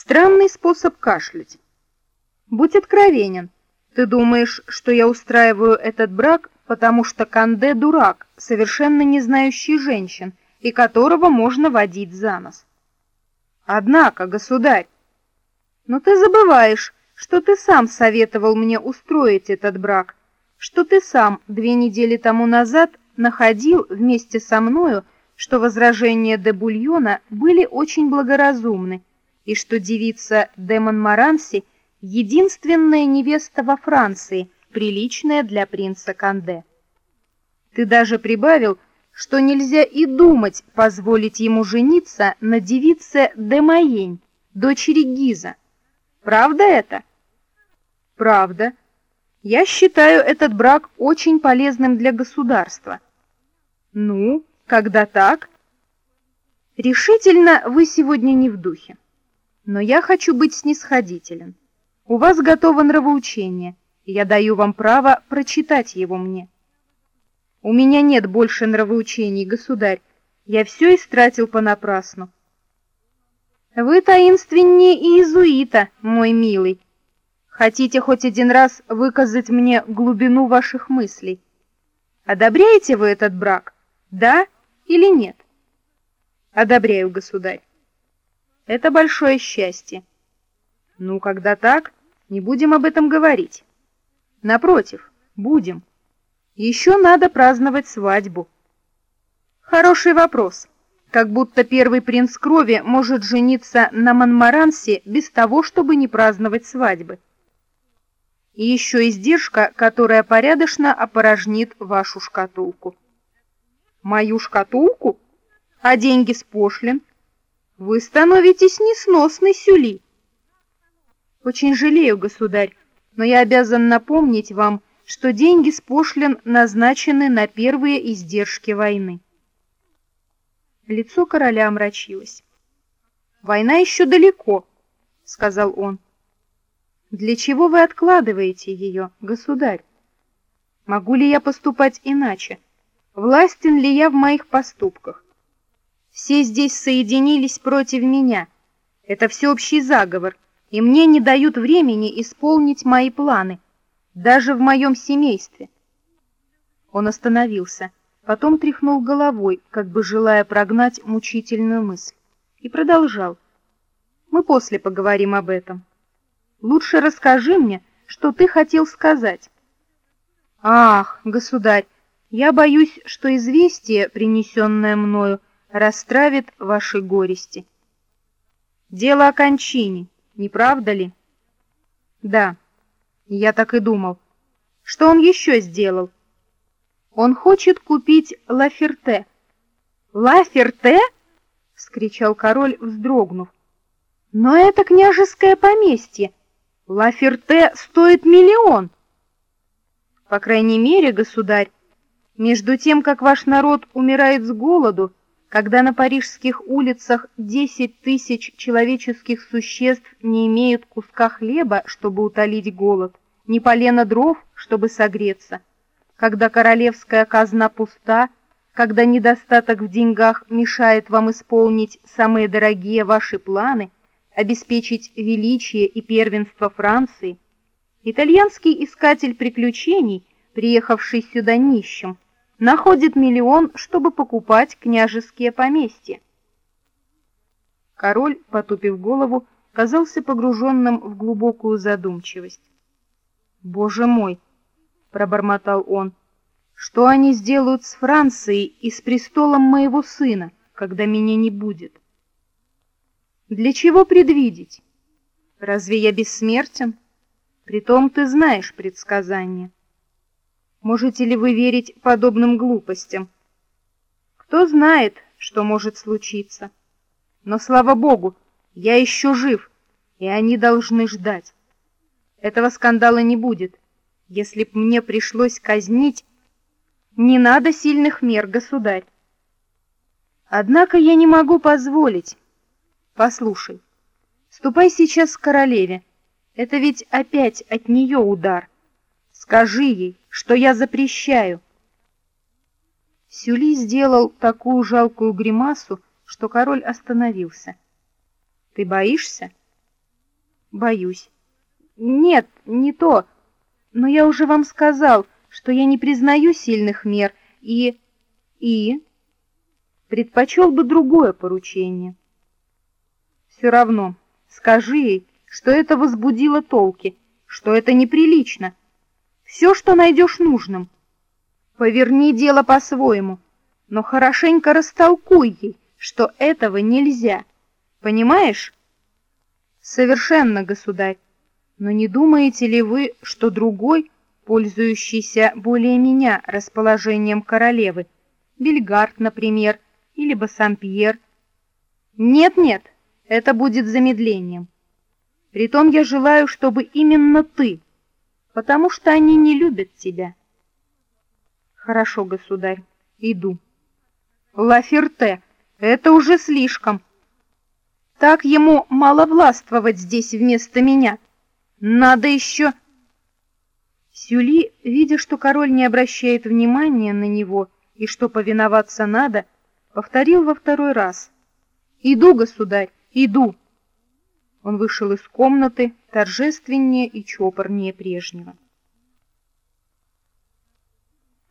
Странный способ кашлять. Будь откровенен. Ты думаешь, что я устраиваю этот брак, потому что Канде дурак, совершенно не знающий женщин, и которого можно водить за нос. Однако, государь, но ты забываешь, что ты сам советовал мне устроить этот брак, что ты сам две недели тому назад находил вместе со мною, что возражения де Бульона были очень благоразумны, и что девица де Монмаранси — единственная невеста во Франции, приличная для принца Канде. Ты даже прибавил, что нельзя и думать позволить ему жениться на девице де Майень, дочери Гиза. Правда это? Правда. Я считаю этот брак очень полезным для государства. Ну, когда так? Решительно вы сегодня не в духе. Но я хочу быть снисходителен. У вас готово нравоучение, и я даю вам право прочитать его мне. У меня нет больше нравоучений, государь. Я все истратил понапрасну. Вы таинственнее иезуита, мой милый. Хотите хоть один раз выказать мне глубину ваших мыслей? Одобряете вы этот брак? Да или нет? Одобряю, государь. Это большое счастье. Ну, когда так, не будем об этом говорить. Напротив, будем. Еще надо праздновать свадьбу. Хороший вопрос. Как будто первый принц крови может жениться на Монмарансе без того, чтобы не праздновать свадьбы. И еще издержка, которая порядочно опорожнит вашу шкатулку. Мою шкатулку? А деньги с пошлин? Вы становитесь несносной сюли. Очень жалею, государь, но я обязан напомнить вам, что деньги с пошлин назначены на первые издержки войны. Лицо короля омрачилось. «Война еще далеко», — сказал он. «Для чего вы откладываете ее, государь? Могу ли я поступать иначе? Властен ли я в моих поступках? Все здесь соединились против меня. Это всеобщий заговор, и мне не дают времени исполнить мои планы» даже в моем семействе. Он остановился, потом тряхнул головой, как бы желая прогнать мучительную мысль, и продолжал. Мы после поговорим об этом. Лучше расскажи мне, что ты хотел сказать. Ах, государь, я боюсь, что известие, принесенное мною, расстравит ваши горести. Дело о кончине, не правда ли? Да. Я так и думал. Что он еще сделал? Он хочет купить Лаферте. Лаферте? вскричал король, вздрогнув. Но это княжеское поместье. Лаферте стоит миллион. По крайней мере, государь, между тем, как ваш народ умирает с голоду, когда на парижских улицах 10 тысяч человеческих существ не имеют куска хлеба, чтобы утолить голод, ни полена дров, чтобы согреться, когда королевская казна пуста, когда недостаток в деньгах мешает вам исполнить самые дорогие ваши планы, обеспечить величие и первенство Франции, итальянский искатель приключений, приехавший сюда нищим, находит миллион, чтобы покупать княжеские поместья. Король, потупив голову, казался погруженным в глубокую задумчивость. «Боже мой!» — пробормотал он. «Что они сделают с Францией и с престолом моего сына, когда меня не будет?» «Для чего предвидеть? Разве я бессмертен? Притом ты знаешь предсказания». Можете ли вы верить подобным глупостям? Кто знает, что может случиться. Но, слава богу, я еще жив, и они должны ждать. Этого скандала не будет. Если б мне пришлось казнить... Не надо сильных мер, государь. Однако я не могу позволить. Послушай, ступай сейчас к королеве. Это ведь опять от нее удар. Скажи ей, что я запрещаю. Сюли сделал такую жалкую гримасу, что король остановился. Ты боишься? Боюсь. Нет, не то. Но я уже вам сказал, что я не признаю сильных мер и... и... Предпочел бы другое поручение. Все равно, скажи ей, что это возбудило толки, что это неприлично. Все, что найдешь нужным. Поверни дело по-своему, но хорошенько растолкуй ей, что этого нельзя. Понимаешь? Совершенно, государь. Но не думаете ли вы, что другой, пользующийся более меня расположением королевы, Бельгард, например, или Бассампьер? Нет-нет, это будет замедлением. Притом я желаю, чтобы именно ты, потому что они не любят тебя. Хорошо, государь, иду. Лаферте, это уже слишком. Так ему мало властвовать здесь вместо меня. Надо еще... Сюли, видя, что король не обращает внимания на него и что повиноваться надо, повторил во второй раз. «Иду, государь, иду!» Он вышел из комнаты торжественнее и чопорнее прежнего.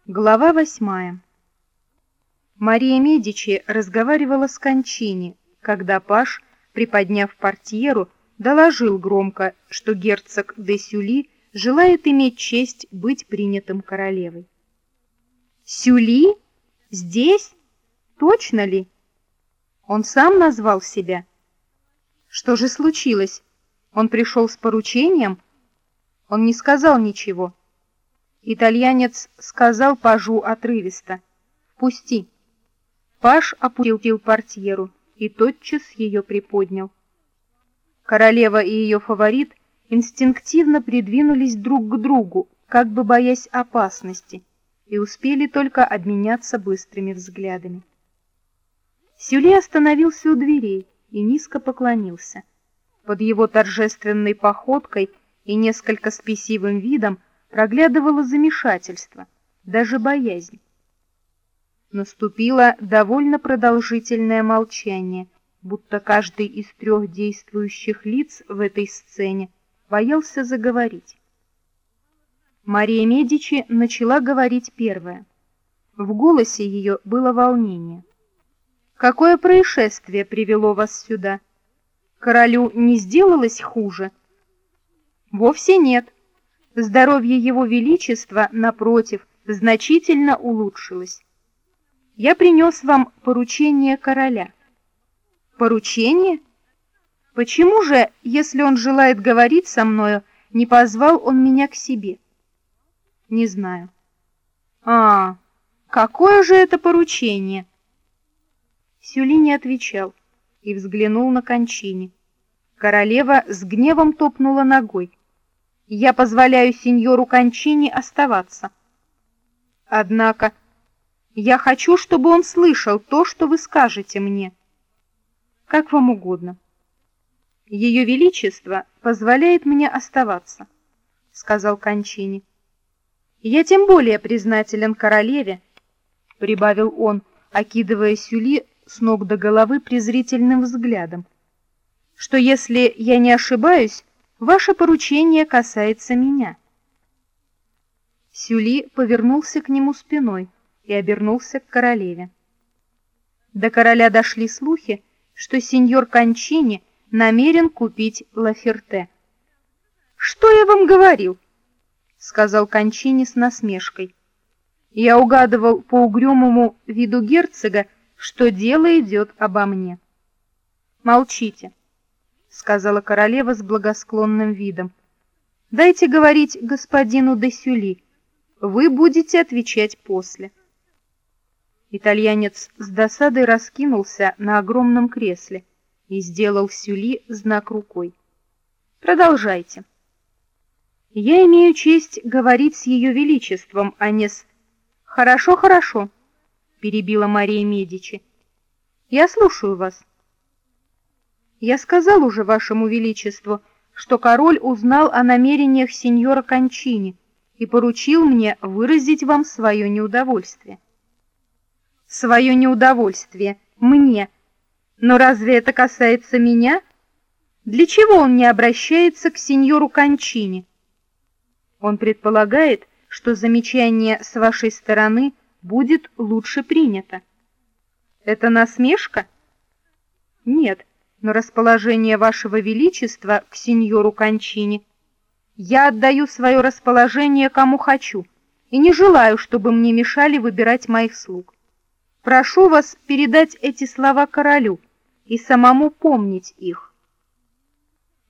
Глава восьмая Мария Медичи разговаривала с Кончини, когда Паш, приподняв портьеру, доложил громко, что герцог де Сюли желает иметь честь быть принятым королевой. «Сюли? Здесь? Точно ли?» Он сам назвал себя. Что же случилось? Он пришел с поручением? Он не сказал ничего. Итальянец сказал пажу отрывисто. «Пусти». Паш опустил портьеру и тотчас ее приподнял. Королева и ее фаворит инстинктивно придвинулись друг к другу, как бы боясь опасности, и успели только обменяться быстрыми взглядами. Сюли остановился у дверей и низко поклонился. Под его торжественной походкой и несколько спесивым видом проглядывало замешательство, даже боязнь. Наступило довольно продолжительное молчание — будто каждый из трех действующих лиц в этой сцене боялся заговорить. Мария Медичи начала говорить первая. В голосе ее было волнение. «Какое происшествие привело вас сюда? Королю не сделалось хуже?» «Вовсе нет. Здоровье его величества, напротив, значительно улучшилось. Я принес вам поручение короля». Поручение? Почему же, если он желает говорить со мною, не позвал он меня к себе? Не знаю. А, какое же это поручение? Сюли не отвечал и взглянул на кончине. Королева с гневом топнула ногой. Я позволяю сеньору Кончини оставаться. Однако я хочу, чтобы он слышал то, что вы скажете мне как вам угодно. Ее Величество позволяет мне оставаться, сказал Кончини. Я тем более признателен королеве, прибавил он, окидывая Сюли с ног до головы презрительным взглядом, что если я не ошибаюсь, ваше поручение касается меня. Сюли повернулся к нему спиной и обернулся к королеве. До короля дошли слухи, что сеньор Кончини намерен купить Лаферте. «Что я вам говорил?» — сказал Кончини с насмешкой. Я угадывал по угрюмому виду герцога, что дело идет обо мне. «Молчите», — сказала королева с благосклонным видом. «Дайте говорить господину де Сюли. Вы будете отвечать после». Итальянец с досадой раскинулся на огромном кресле и сделал Сюли знак рукой. «Продолжайте». «Я имею честь говорить с Ее Величеством, а не с...» «Хорошо, хорошо», — перебила Мария Медичи. «Я слушаю вас». «Я сказал уже Вашему Величеству, что король узнал о намерениях сеньора Кончини и поручил мне выразить вам свое неудовольствие» свое неудовольствие мне. Но разве это касается меня? Для чего он не обращается к сеньору Кончини? Он предполагает, что замечание с вашей стороны будет лучше принято. Это насмешка? Нет, но расположение вашего величества к сеньору Кончини. Я отдаю свое расположение кому хочу и не желаю, чтобы мне мешали выбирать моих слуг. Прошу вас передать эти слова королю и самому помнить их.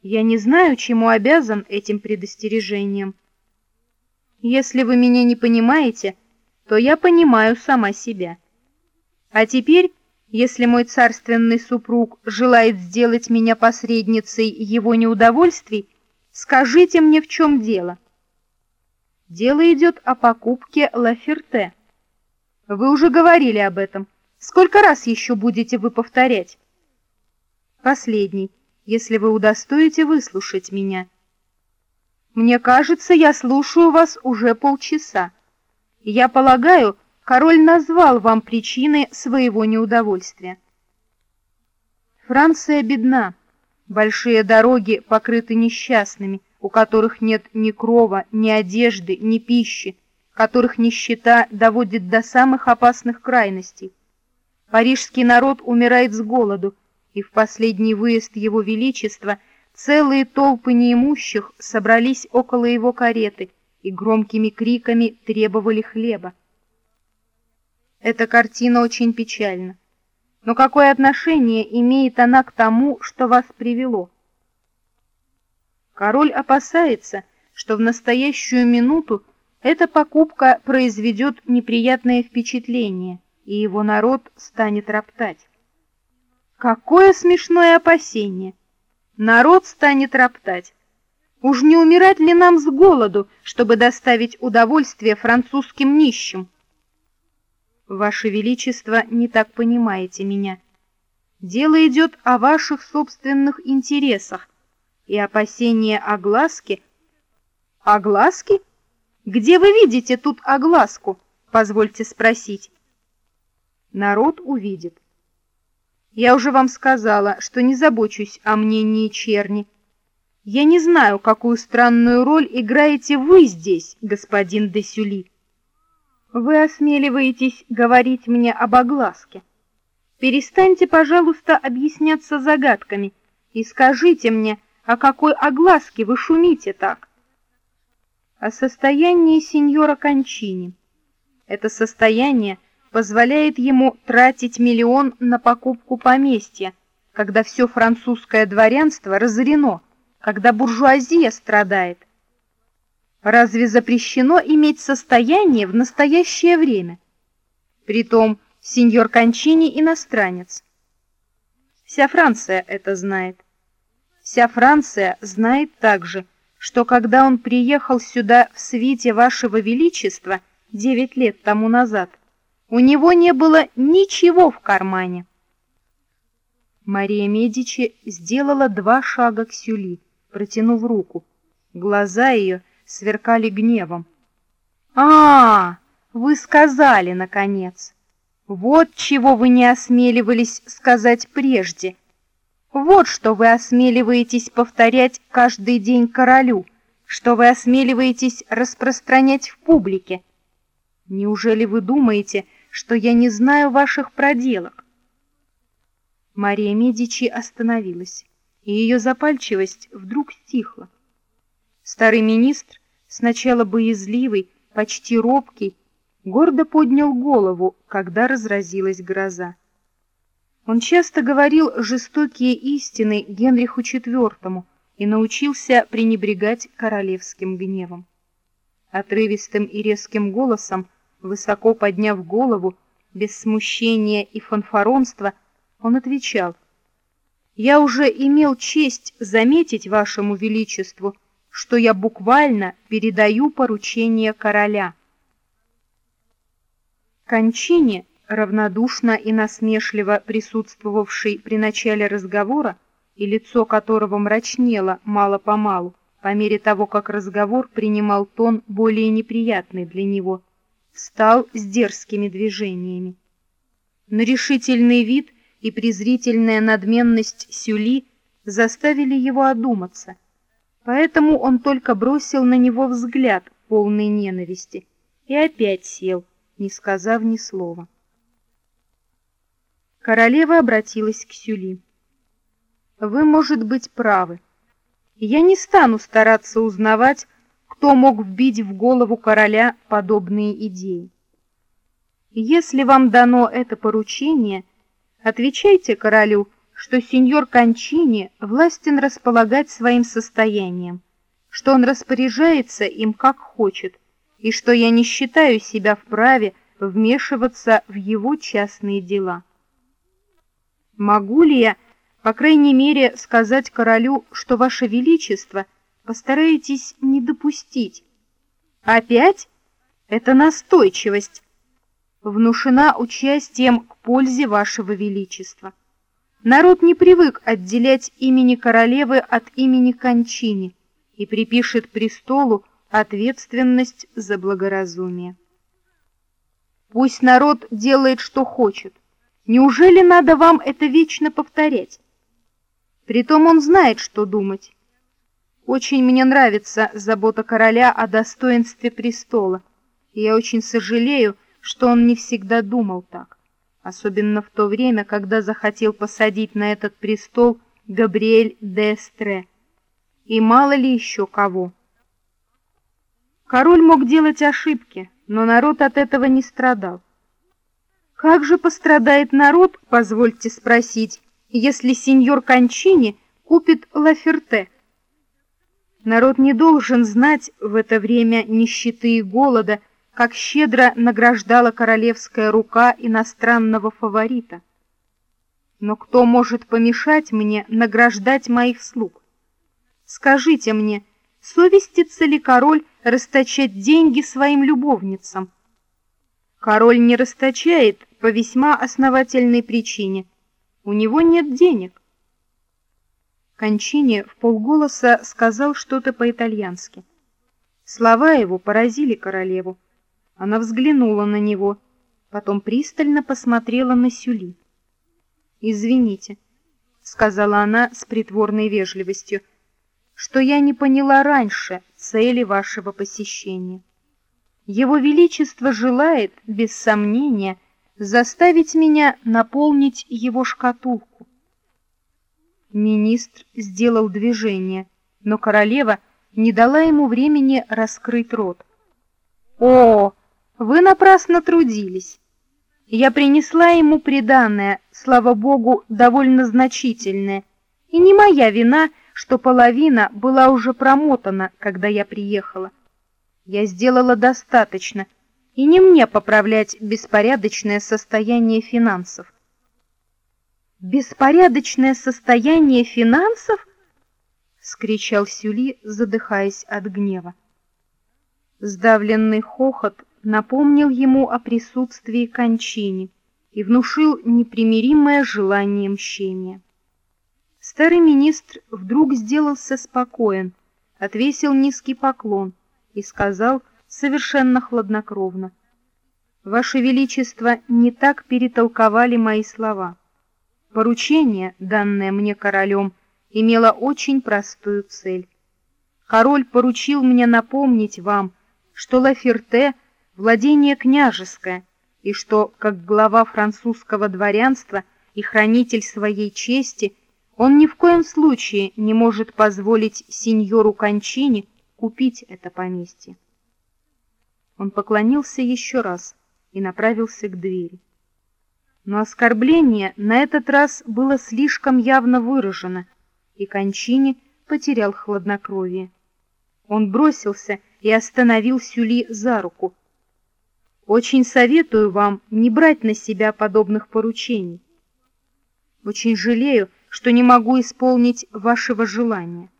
Я не знаю, чему обязан этим предостережением. Если вы меня не понимаете, то я понимаю сама себя. А теперь, если мой царственный супруг желает сделать меня посредницей его неудовольствий, скажите мне, в чем дело. Дело идет о покупке Лаферте. Вы уже говорили об этом. Сколько раз еще будете вы повторять? Последний если вы удостоите выслушать меня. Мне кажется, я слушаю вас уже полчаса. Я полагаю, король назвал вам причины своего неудовольствия. Франция бедна. Большие дороги покрыты несчастными, у которых нет ни крова, ни одежды, ни пищи, которых нищета доводит до самых опасных крайностей. Парижский народ умирает с голоду, и в последний выезд Его Величества целые толпы неимущих собрались около его кареты и громкими криками требовали хлеба. Эта картина очень печальна. Но какое отношение имеет она к тому, что вас привело? Король опасается, что в настоящую минуту эта покупка произведет неприятное впечатление, и его народ станет роптать. Какое смешное опасение! Народ станет роптать. Уж не умирать ли нам с голоду, чтобы доставить удовольствие французским нищим? Ваше Величество, не так понимаете меня. Дело идет о ваших собственных интересах, и опасение огласки... Огласки? Где вы видите тут огласку? Позвольте спросить. Народ увидит. Я уже вам сказала, что не забочусь о мнении черни. Я не знаю, какую странную роль играете вы здесь, господин де Сюли. Вы осмеливаетесь говорить мне об огласке. Перестаньте, пожалуйста, объясняться загадками и скажите мне, о какой огласке вы шумите так? О состоянии сеньора Кончини. Это состояние позволяет ему тратить миллион на покупку поместья, когда все французское дворянство разорено, когда буржуазия страдает. Разве запрещено иметь состояние в настоящее время? Притом, сеньор Кончини иностранец. Вся Франция это знает. Вся Франция знает также, что когда он приехал сюда в свите вашего величества девять лет тому назад, у него не было ничего в кармане. Мария Медичи сделала два шага к Сюли, протянув руку. Глаза ее сверкали гневом. «А, вы сказали, наконец! Вот чего вы не осмеливались сказать прежде. Вот что вы осмеливаетесь повторять каждый день королю, что вы осмеливаетесь распространять в публике. Неужели вы думаете, что я не знаю ваших проделок. Мария Медичи остановилась, и ее запальчивость вдруг стихла. Старый министр, сначала боязливый, почти робкий, гордо поднял голову, когда разразилась гроза. Он часто говорил жестокие истины Генриху IV и научился пренебрегать королевским гневом. Отрывистым и резким голосом Высоко подняв голову, без смущения и фанфаронства, он отвечал, «Я уже имел честь заметить вашему величеству, что я буквально передаю поручение короля». Кончине, равнодушно и насмешливо присутствовавший при начале разговора, и лицо которого мрачнело мало-помалу, по мере того, как разговор принимал тон более неприятный для него, встал с дерзкими движениями. Но решительный вид и презрительная надменность Сюли заставили его одуматься, поэтому он только бросил на него взгляд, полный ненависти, и опять сел, не сказав ни слова. Королева обратилась к Сюли. «Вы, может быть, правы. Я не стану стараться узнавать, кто мог вбить в голову короля подобные идеи. Если вам дано это поручение, отвечайте королю, что сеньор Кончини властен располагать своим состоянием, что он распоряжается им как хочет, и что я не считаю себя вправе вмешиваться в его частные дела. Могу ли я, по крайней мере, сказать королю, что ваше величество постараетесь не допустить? Опять? Это настойчивость. Внушена участием к пользе вашего величества. Народ не привык отделять имени королевы от имени Кончини и припишет престолу ответственность за благоразумие. Пусть народ делает, что хочет, Неужели надо вам это вечно повторять? Притом он знает, что думать. Очень мне нравится забота короля о достоинстве престола, и я очень сожалею, что он не всегда думал так, особенно в то время, когда захотел посадить на этот престол Габриэль де Эстре, и мало ли еще кого. Король мог делать ошибки, но народ от этого не страдал. Как же пострадает народ, позвольте спросить, если сеньор Кончини купит Лаферте? Народ не должен знать в это время нищеты и голода, как щедро награждала королевская рука иностранного фаворита. Но кто может помешать мне награждать моих слуг? Скажите мне, совестится ли король расточать деньги своим любовницам? Король не расточает по весьма основательной причине. У него нет денег. Кончини в полголоса сказал что-то по-итальянски. Слова его поразили королеву. Она взглянула на него, потом пристально посмотрела на Сюли. «Извините», — сказала она с притворной вежливостью, «что я не поняла раньше цели вашего посещения. Его Величество желает, без сомнения, — заставить меня наполнить его шкатулку. Министр сделал движение, но королева не дала ему времени раскрыть рот. «О, вы напрасно трудились. Я принесла ему приданное, слава богу, довольно значительное, и не моя вина, что половина была уже промотана, когда я приехала. Я сделала достаточно, и не мне поправлять беспорядочное состояние финансов. «Беспорядочное состояние финансов?» — скричал Сюли, задыхаясь от гнева. Сдавленный хохот напомнил ему о присутствии кончини и внушил непримиримое желание мщения. Старый министр вдруг сделался спокоен, отвесил низкий поклон и сказал, совершенно хладнокровно. Ваше Величество не так перетолковали мои слова. Поручение, данное мне королем, имело очень простую цель. Король поручил мне напомнить вам, что Лаферте — владение княжеское, и что, как глава французского дворянства и хранитель своей чести, он ни в коем случае не может позволить сеньору Кончини купить это поместье. Он поклонился еще раз и направился к двери. Но оскорбление на этот раз было слишком явно выражено, и Кончини потерял хладнокровие. Он бросился и остановил Сюли за руку. «Очень советую вам не брать на себя подобных поручений. Очень жалею, что не могу исполнить вашего желания.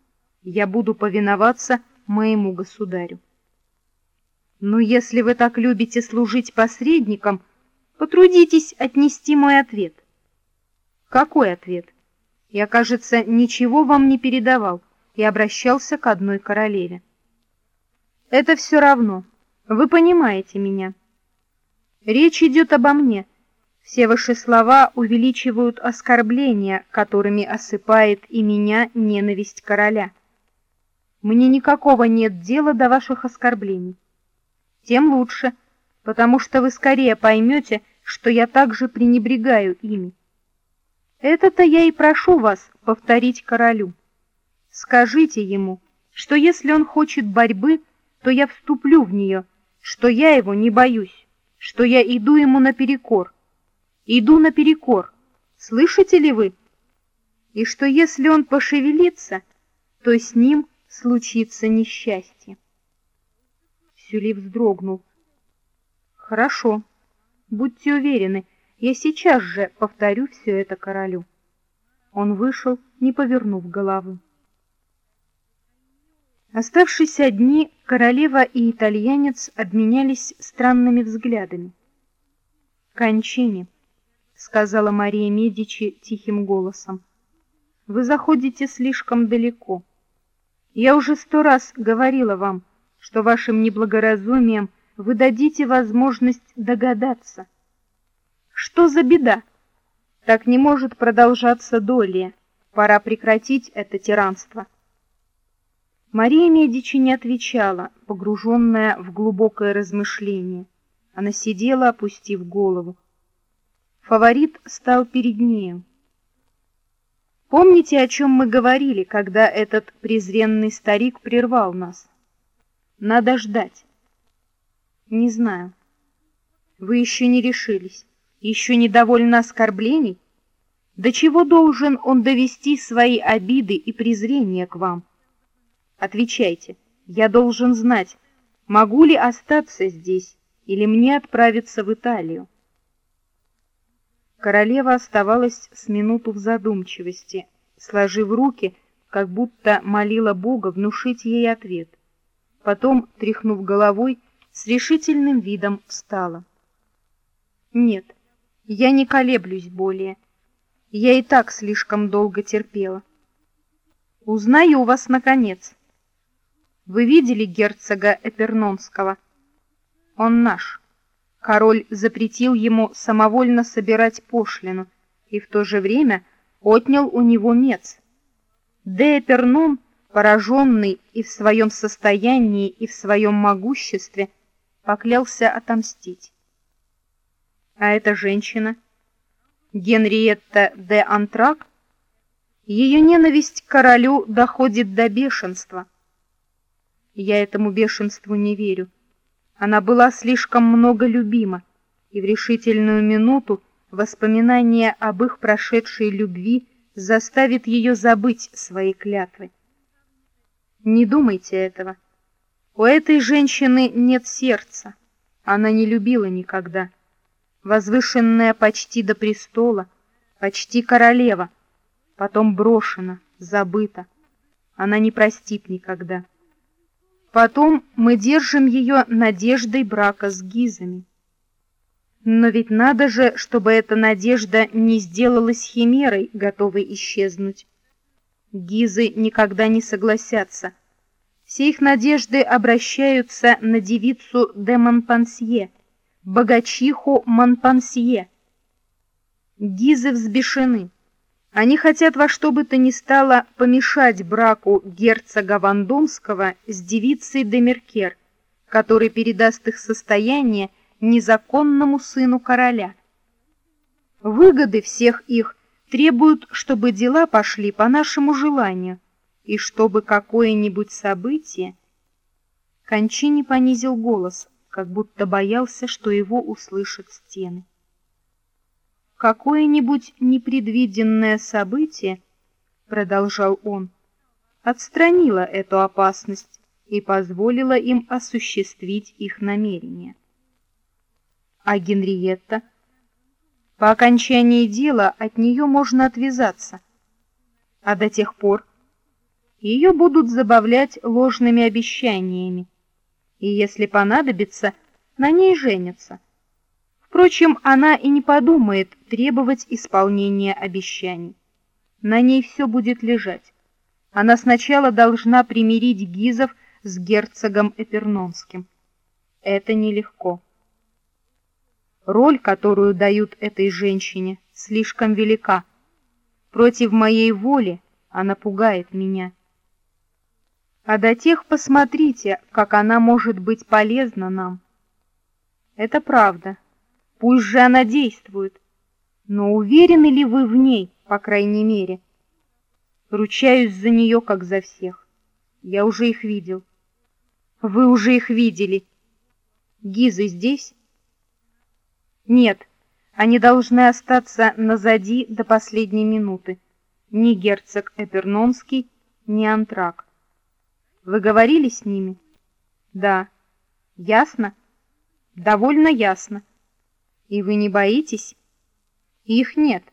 Я буду повиноваться моему государю». Но если вы так любите служить посредником, потрудитесь отнести мой ответ. Какой ответ? Я, кажется, ничего вам не передавал и обращался к одной королеве. Это все равно. Вы понимаете меня. Речь идет обо мне. Все ваши слова увеличивают оскорбления, которыми осыпает и меня ненависть короля. Мне никакого нет дела до ваших оскорблений. Тем лучше, потому что вы скорее поймете, что я также пренебрегаю ими. Это-то я и прошу вас повторить королю. Скажите ему, что если он хочет борьбы, то я вступлю в нее, что я его не боюсь, что я иду ему наперекор. Иду наперекор, слышите ли вы? И что если он пошевелится, то с ним случится несчастье. Сюли вздрогнул. Хорошо, будьте уверены, я сейчас же повторю все это королю. Он вышел, не повернув головы. Оставшись одни, королева и итальянец обменялись странными взглядами. «Кончини», — сказала Мария Медичи тихим голосом, — «вы заходите слишком далеко. Я уже сто раз говорила вам, что вашим неблагоразумием вы дадите возможность догадаться. Что за беда? Так не может продолжаться долее. Пора прекратить это тиранство. Мария Медичи не отвечала, погруженная в глубокое размышление. Она сидела, опустив голову. Фаворит стал перед нею. Помните, о чем мы говорили, когда этот презренный старик прервал нас? Надо ждать. Не знаю. Вы еще не решились, еще недовольны оскорблений? До чего должен он довести свои обиды и презрение к вам? Отвечайте, я должен знать, могу ли остаться здесь или мне отправиться в Италию. Королева оставалась с минуту в задумчивости, сложив руки, как будто молила Бога внушить ей ответ. Потом, тряхнув головой, с решительным видом встала. «Нет, я не колеблюсь более. Я и так слишком долго терпела. Узнаю вас наконец. Вы видели герцога Эпернонского? Он наш». Король запретил ему самовольно собирать пошлину и в то же время отнял у него мец. Де Пернун, пораженный и в своем состоянии, и в своем могуществе, поклялся отомстить. А эта женщина, Генриетта де Антрак, ее ненависть к королю доходит до бешенства. Я этому бешенству не верю. Она была слишком много любима, и в решительную минуту воспоминание об их прошедшей любви заставит ее забыть свои клятвы. Не думайте этого. У этой женщины нет сердца. Она не любила никогда. Возвышенная почти до престола, почти королева, потом брошена, забыта. Она не простит никогда. Потом мы держим ее надеждой брака с Гизами. Но ведь надо же, чтобы эта надежда не сделалась химерой, готовой исчезнуть. Гизы никогда не согласятся. Все их надежды обращаются на девицу де Монпансье, богачиху Монпансье. Гизы взбешены. Они хотят во что бы то ни стало помешать браку герцога Вандомского с девицей Демеркер, который передаст их состояние незаконному сыну короля. Выгоды всех их требуют, чтобы дела пошли по нашему желанию, и чтобы какое-нибудь событие... Кончини понизил голос, как будто боялся, что его услышат стены какое-нибудь непредвиденное событие, продолжал он, отстранило эту опасность и позволило им осуществить их намерения. А Генриетта? По окончании дела от нее можно отвязаться, а до тех пор ее будут забавлять ложными обещаниями, и если понадобится, на ней женятся. Впрочем, она и не подумает требовать исполнения обещаний. На ней все будет лежать. Она сначала должна примирить Гизов с герцогом Эпернонским. Это нелегко. Роль, которую дают этой женщине, слишком велика. Против моей воли она пугает меня. А до тех посмотрите, как она может быть полезна нам. Это правда. Пусть же она действует. Но уверены ли вы в ней, по крайней мере? Ручаюсь за нее, как за всех. Я уже их видел. Вы уже их видели. Гизы здесь? Нет, они должны остаться назади до последней минуты. Ни герцог Эпернонский, ни Антрак. Вы говорили с ними? Да. Ясно? Довольно ясно. И вы не боитесь? Их нет.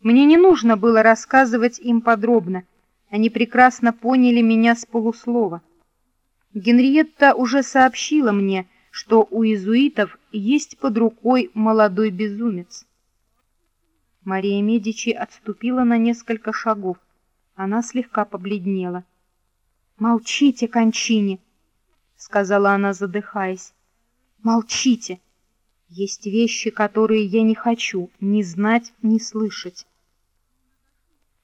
Мне не нужно было рассказывать им подробно. Они прекрасно поняли меня с полуслова. Генриетта уже сообщила мне, что у иезуитов есть под рукой молодой безумец. Мария Медичи отступила на несколько шагов. Она слегка побледнела. «Молчите, Кончини!» — сказала она, задыхаясь. «Молчите! Есть вещи, которые я не хочу ни знать, ни слышать».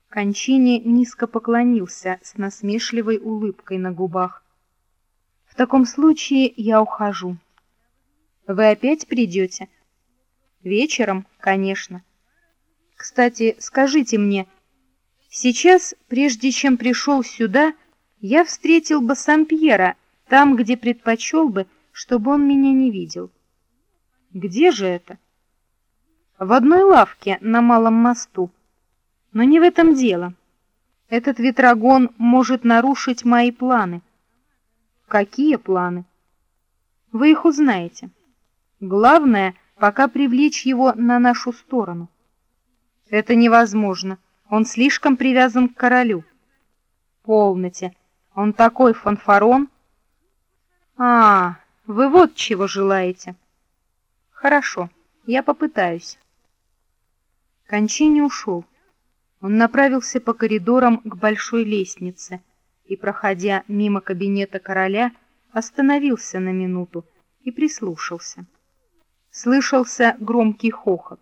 Кончини низко поклонился с насмешливой улыбкой на губах. «В таком случае я ухожу. Вы опять придете?» «Вечером, конечно. Кстати, скажите мне, сейчас, прежде чем пришел сюда, я встретил бы Сан-Пьера там, где предпочел бы, чтобы он меня не видел. Где же это?» «В одной лавке на Малом мосту». Но не в этом дело. Этот ветрогон может нарушить мои планы. Какие планы? Вы их узнаете. Главное, пока привлечь его на нашу сторону. Это невозможно. Он слишком привязан к королю. Полноте. Он такой фанфарон. А, вы вот чего желаете. Хорошо, я попытаюсь. Кончини ушел. Он направился по коридорам к большой лестнице и, проходя мимо кабинета короля, остановился на минуту и прислушался. Слышался громкий хохот.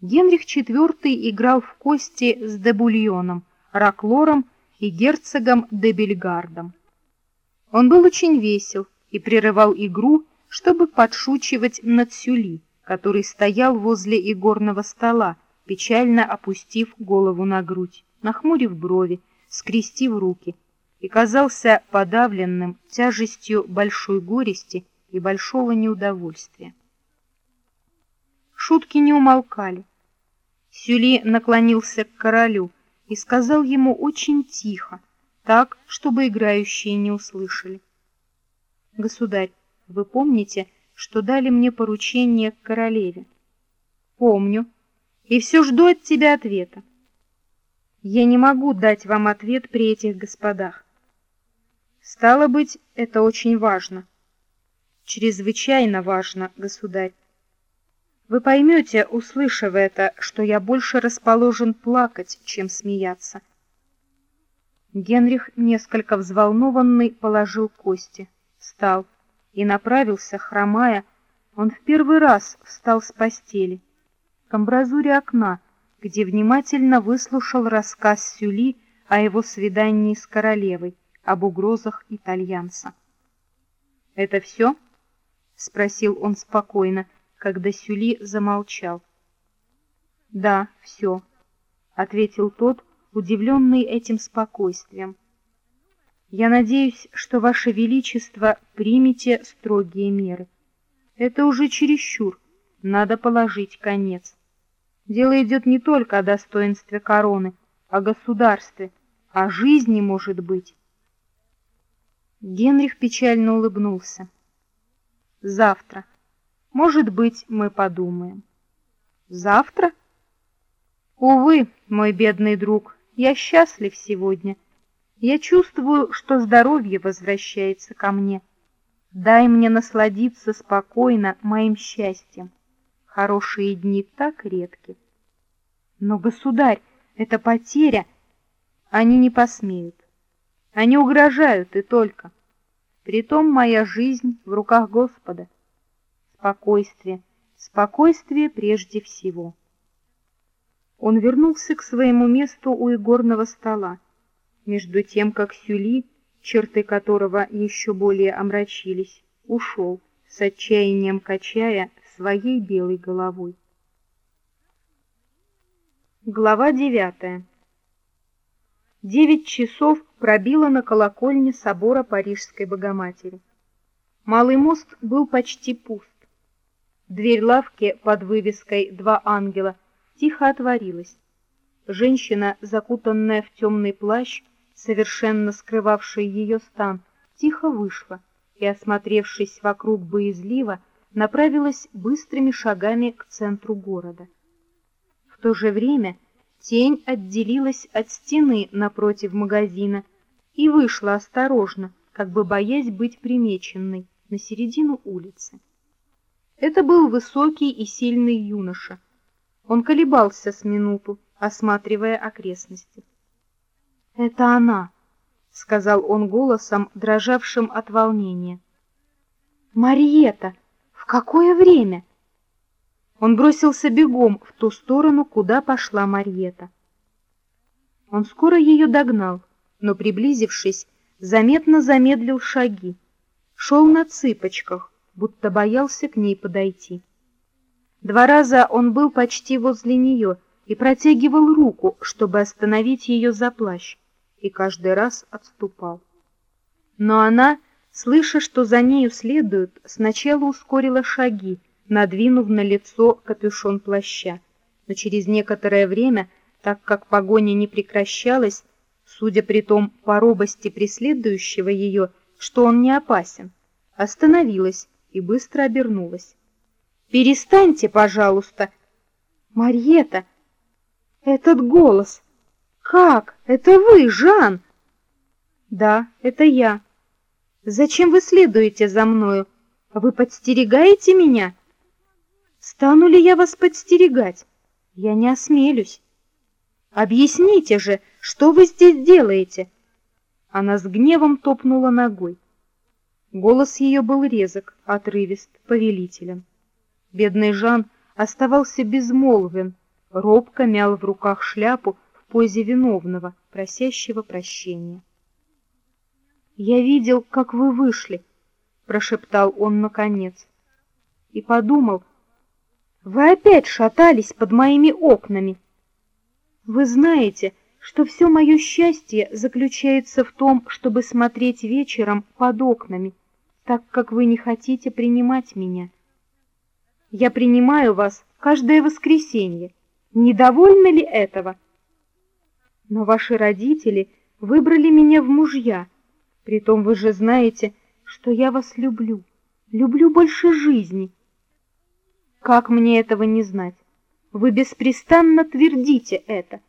Генрих IV играл в кости с Дебульоном, Раклором и герцогом де Бельгардом. Он был очень весел и прерывал игру, чтобы подшучивать над Сюли, который стоял возле игорного стола, печально опустив голову на грудь, нахмурив брови, скрестив руки, и казался подавленным тяжестью большой горести и большого неудовольствия. Шутки не умолкали. Сюли наклонился к королю и сказал ему очень тихо, так, чтобы играющие не услышали. «Государь, вы помните, что дали мне поручение к королеве?» «Помню», и все жду от тебя ответа. Я не могу дать вам ответ при этих господах. Стало быть, это очень важно. Чрезвычайно важно, государь. Вы поймете, услышав это, что я больше расположен плакать, чем смеяться. Генрих, несколько взволнованный, положил кости, встал и направился, хромая, он в первый раз встал с постели к амбразуре окна, где внимательно выслушал рассказ Сюли о его свидании с королевой, об угрозах итальянца. «Это все?» — спросил он спокойно, когда Сюли замолчал. «Да, все», — ответил тот, удивленный этим спокойствием. «Я надеюсь, что Ваше Величество примете строгие меры. Это уже чересчур, надо положить конец». Дело идет не только о достоинстве короны, о государстве, о жизни, может быть. Генрих печально улыбнулся. Завтра. Может быть, мы подумаем. Завтра? Увы, мой бедный друг, я счастлив сегодня. Я чувствую, что здоровье возвращается ко мне. Дай мне насладиться спокойно моим счастьем. Хорошие дни так редки. Но, государь, это потеря. Они не посмеют. Они угрожают и только. Притом моя жизнь в руках Господа. Спокойствие, Спокойствие прежде всего. Он вернулся к своему месту у игорного стола, между тем, как Сюли, черты которого еще более омрачились, ушел, с отчаянием качая своей белой головой. Глава девятая Девять часов пробило на колокольне собора Парижской Богоматери. Малый мост был почти пуст. Дверь лавки под вывеской «Два ангела» тихо отворилась. Женщина, закутанная в темный плащ, совершенно скрывавший ее стан, тихо вышла и, осмотревшись вокруг боязливо, направилась быстрыми шагами к центру города. В то же время тень отделилась от стены напротив магазина и вышла осторожно, как бы боясь быть примеченной, на середину улицы. Это был высокий и сильный юноша. Он колебался с минуту, осматривая окрестности. «Это она», — сказал он голосом, дрожавшим от волнения. «Мариета! В какое время?» Он бросился бегом в ту сторону, куда пошла Мариета. Он скоро ее догнал, но, приблизившись, заметно замедлил шаги, шел на цыпочках, будто боялся к ней подойти. Два раза он был почти возле нее и протягивал руку, чтобы остановить ее за плащ, и каждый раз отступал. Но она, слыша, что за нею следуют, сначала ускорила шаги, надвинув на лицо капюшон плаща, но через некоторое время, так как погоня не прекращалась, судя при том по робости преследующего ее, что он не опасен, остановилась и быстро обернулась. «Перестаньте, пожалуйста!» «Марьета! Этот голос!» «Как? Это вы, Жан?» «Да, это я. Зачем вы следуете за мною? Вы подстерегаете меня?» «Стану ли я вас подстерегать? Я не осмелюсь». «Объясните же, что вы здесь делаете?» Она с гневом топнула ногой. Голос ее был резок, отрывист, повелителен. Бедный Жан оставался безмолвен, робко мял в руках шляпу, позе виновного, просящего прощения. «Я видел, как вы вышли», — прошептал он наконец, и подумал, «Вы опять шатались под моими окнами. Вы знаете, что все мое счастье заключается в том, чтобы смотреть вечером под окнами, так как вы не хотите принимать меня. Я принимаю вас каждое воскресенье. Недовольны ли этого?» Но ваши родители выбрали меня в мужья. Притом вы же знаете, что я вас люблю, люблю больше жизни. Как мне этого не знать? Вы беспрестанно твердите это.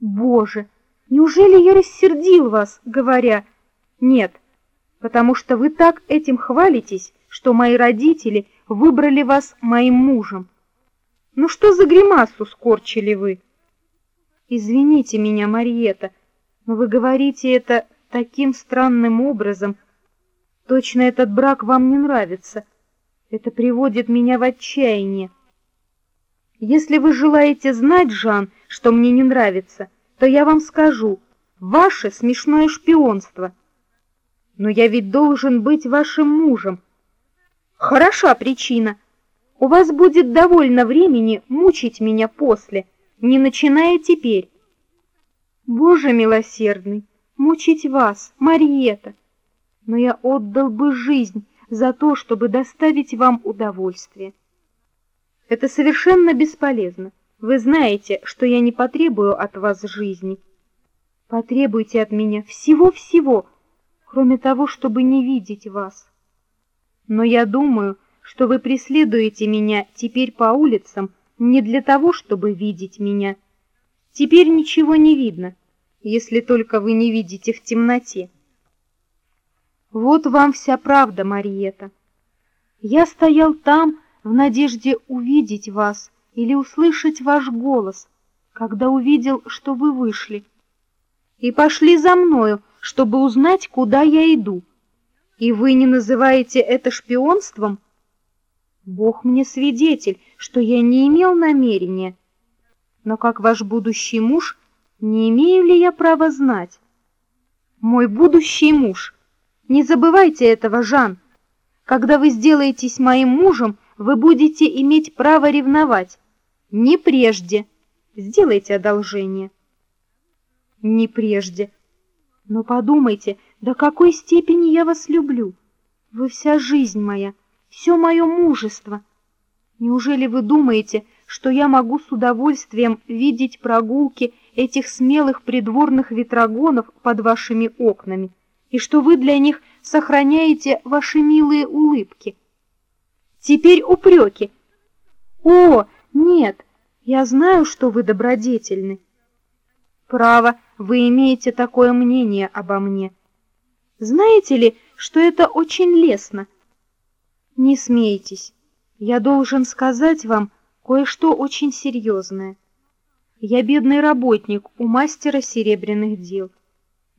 Боже, неужели я рассердил вас, говоря «нет», потому что вы так этим хвалитесь, что мои родители выбрали вас моим мужем? Ну что за гримасу скорчили вы? Извините меня, Мариета, но вы говорите это таким странным образом. Точно этот брак вам не нравится. Это приводит меня в отчаяние. Если вы желаете знать, Жан, что мне не нравится, то я вам скажу. Ваше смешное шпионство. Но я ведь должен быть вашим мужем. Хороша причина. У вас будет довольно времени мучить меня после — не начиная теперь. Боже милосердный, мучить вас, Мариета, но я отдал бы жизнь за то, чтобы доставить вам удовольствие. Это совершенно бесполезно. Вы знаете, что я не потребую от вас жизни. Потребуйте от меня всего-всего, кроме того, чтобы не видеть вас. Но я думаю, что вы преследуете меня теперь по улицам не для того, чтобы видеть меня. Теперь ничего не видно, если только вы не видите в темноте. Вот вам вся правда, Мариета. Я стоял там в надежде увидеть вас или услышать ваш голос, когда увидел, что вы вышли. И пошли за мною, чтобы узнать, куда я иду. И вы не называете это шпионством? Бог мне свидетель, что я не имел намерения. Но как ваш будущий муж, не имею ли я права знать? Мой будущий муж. Не забывайте этого, Жан. Когда вы сделаетесь моим мужем, вы будете иметь право ревновать. Не прежде. Сделайте одолжение. Не прежде. Но подумайте, до какой степени я вас люблю. Вы вся жизнь моя, все мое мужество. Неужели вы думаете, что я могу с удовольствием видеть прогулки этих смелых придворных ветрогонов под вашими окнами, и что вы для них сохраняете ваши милые улыбки? Теперь упреки. О, нет, я знаю, что вы добродетельны. Право, вы имеете такое мнение обо мне. Знаете ли, что это очень лестно? Не смейтесь. Я должен сказать вам кое-что очень серьезное. Я бедный работник у мастера серебряных дел.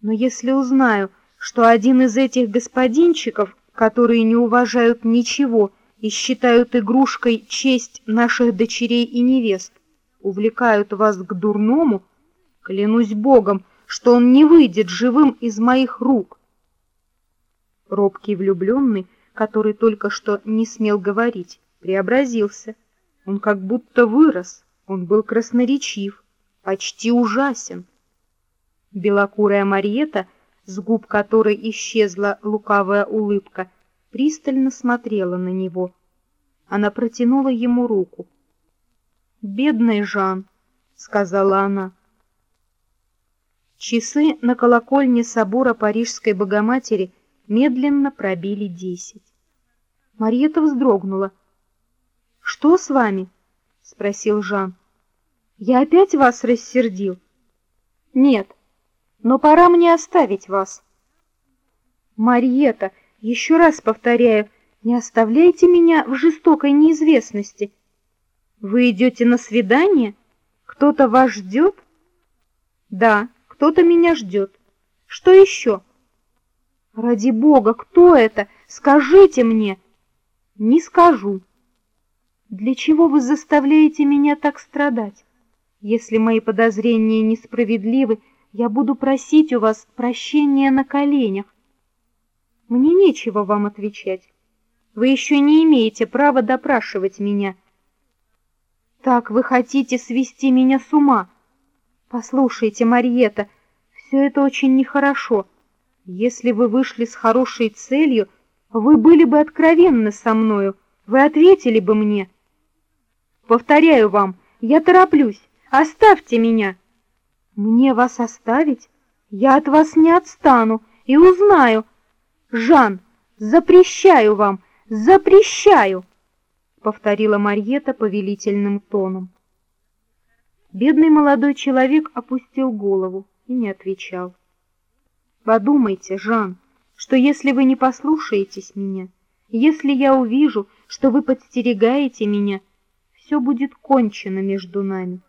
Но если узнаю, что один из этих господинчиков, которые не уважают ничего и считают игрушкой честь наших дочерей и невест, увлекают вас к дурному, клянусь Богом, что он не выйдет живым из моих рук. Робкий влюбленный, который только что не смел говорить, преобразился. Он как будто вырос, он был красноречив, почти ужасен. Белокурая Мариета, с губ которой исчезла лукавая улыбка, пристально смотрела на него. Она протянула ему руку. «Бедный Жан», — сказала она. Часы на колокольне собора Парижской Богоматери медленно пробили десять. Марьета вздрогнула. «Что с вами?» — спросил Жан. «Я опять вас рассердил?» «Нет, но пора мне оставить вас». «Марьета, еще раз повторяю, не оставляйте меня в жестокой неизвестности. Вы идете на свидание? Кто-то вас ждет?» «Да, кто-то меня ждет. Что еще?» «Ради бога, кто это? Скажите мне!» «Не скажу». «Для чего вы заставляете меня так страдать? Если мои подозрения несправедливы, я буду просить у вас прощения на коленях. Мне нечего вам отвечать. Вы еще не имеете права допрашивать меня. Так вы хотите свести меня с ума? Послушайте, Марьета, все это очень нехорошо». Если вы вышли с хорошей целью, вы были бы откровенны со мною, вы ответили бы мне. Повторяю вам, я тороплюсь, оставьте меня. Мне вас оставить? Я от вас не отстану и узнаю. Жан, запрещаю вам, запрещаю, повторила Марьета повелительным тоном. Бедный молодой человек опустил голову и не отвечал. Подумайте, Жан, что если вы не послушаетесь меня, если я увижу, что вы подстерегаете меня, все будет кончено между нами.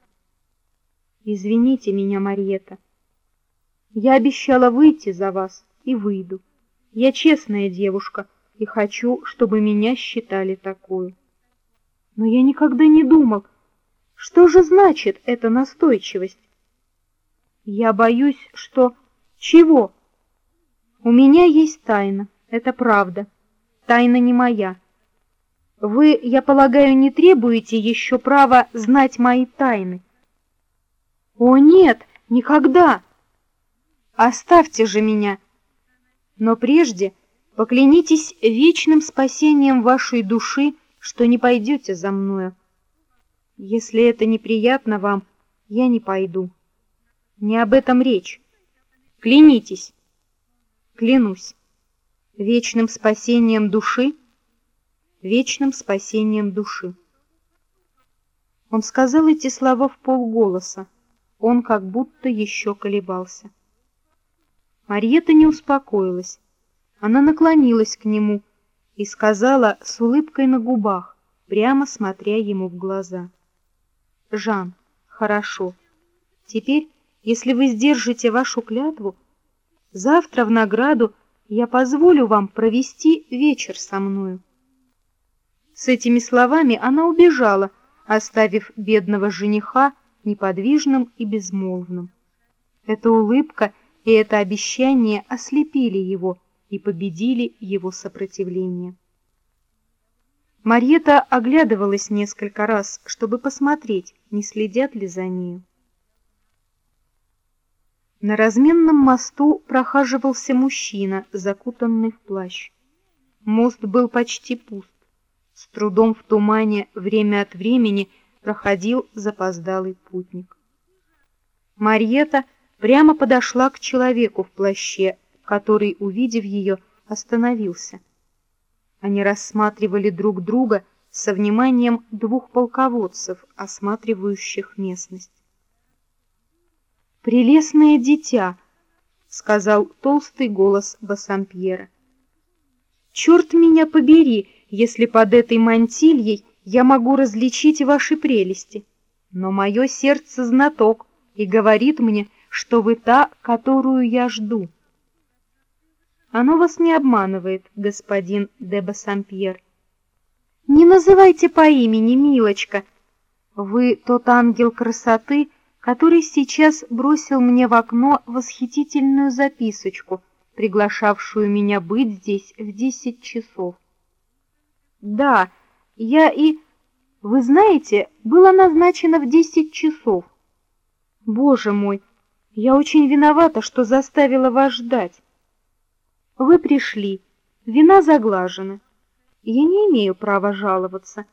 Извините меня, Марьета. Я обещала выйти за вас и выйду. Я честная девушка и хочу, чтобы меня считали такую. Но я никогда не думал, что же значит эта настойчивость. Я боюсь, что... Чего? У меня есть тайна, это правда. Тайна не моя. Вы, я полагаю, не требуете еще права знать мои тайны? О, нет, никогда! Оставьте же меня! Но прежде поклянитесь вечным спасением вашей души, что не пойдете за мною. Если это неприятно вам, я не пойду. Не об этом речь. Клянитесь клянусь, вечным спасением души, вечным спасением души. Он сказал эти слова в полголоса, он как будто еще колебался. Марьета не успокоилась, она наклонилась к нему и сказала с улыбкой на губах, прямо смотря ему в глаза. «Жан, хорошо. Теперь, если вы сдержите вашу клятву, Завтра в награду я позволю вам провести вечер со мною. С этими словами она убежала, оставив бедного жениха неподвижным и безмолвным. Эта улыбка и это обещание ослепили его и победили его сопротивление. Марьета оглядывалась несколько раз, чтобы посмотреть, не следят ли за нею. На разменном мосту прохаживался мужчина, закутанный в плащ. Мост был почти пуст. С трудом в тумане время от времени проходил запоздалый путник. Марьета прямо подошла к человеку в плаще, который, увидев ее, остановился. Они рассматривали друг друга со вниманием двух полководцев, осматривающих местность. «Прелестное дитя!» — сказал толстый голос Бассампьера. «Черт меня побери, если под этой мантильей я могу различить ваши прелести, но мое сердце знаток и говорит мне, что вы та, которую я жду». «Оно вас не обманывает, господин де Бассампьер». «Не называйте по имени, милочка. Вы тот ангел красоты, который сейчас бросил мне в окно восхитительную записочку, приглашавшую меня быть здесь в десять часов. Да, я и... Вы знаете, было назначено в десять часов. Боже мой, я очень виновата, что заставила вас ждать. Вы пришли, вина заглажена. Я не имею права жаловаться.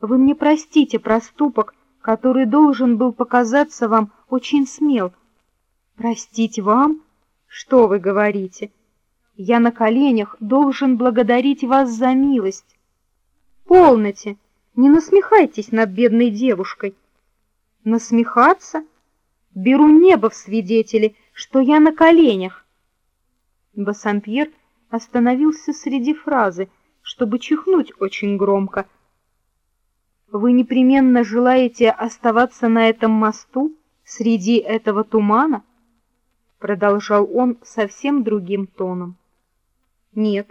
Вы мне простите проступок, который должен был показаться вам очень смел. Простить вам? Что вы говорите? Я на коленях должен благодарить вас за милость. Полноте, не насмехайтесь над бедной девушкой. Насмехаться? Беру небо в свидетели, что я на коленях. Бассампьер остановился среди фразы, чтобы чихнуть очень громко — вы непременно желаете оставаться на этом мосту среди этого тумана? Продолжал он совсем другим тоном. Нет,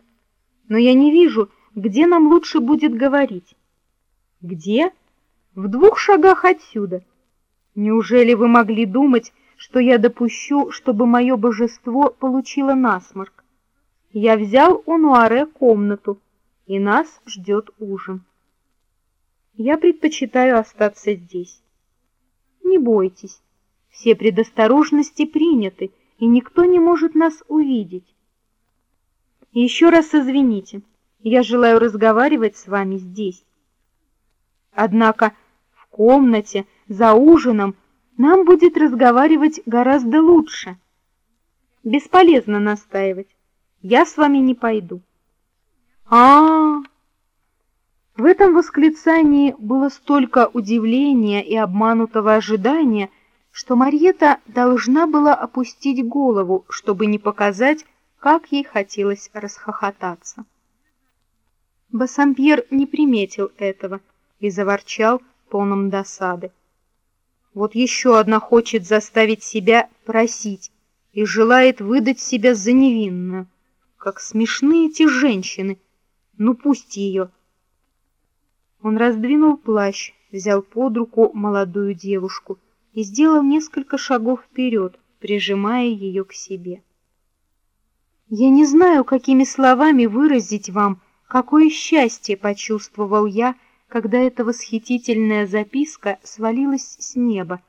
но я не вижу, где нам лучше будет говорить. Где? В двух шагах отсюда. Неужели вы могли думать, что я допущу, чтобы мое божество получило насморк? Я взял у Нуаре комнату, и нас ждет ужин. Я предпочитаю остаться здесь. Не бойтесь, все предосторожности приняты, и никто не может нас увидеть. Еще раз извините, я желаю разговаривать с вами здесь. Однако в комнате, за ужином, нам будет разговаривать гораздо лучше. Бесполезно настаивать. Я с вами не пойду. А, -а, -а в этом восклицании было столько удивления и обманутого ожидания, что Марьета должна была опустить голову, чтобы не показать, как ей хотелось расхохотаться. Бассампьер не приметил этого и заворчал тоном досады. Вот еще одна хочет заставить себя просить и желает выдать себя за невинную. Как смешны эти женщины! Ну пусть ее! Он раздвинул плащ, взял под руку молодую девушку и сделал несколько шагов вперед, прижимая ее к себе. Я не знаю, какими словами выразить вам, какое счастье почувствовал я, когда эта восхитительная записка свалилась с неба.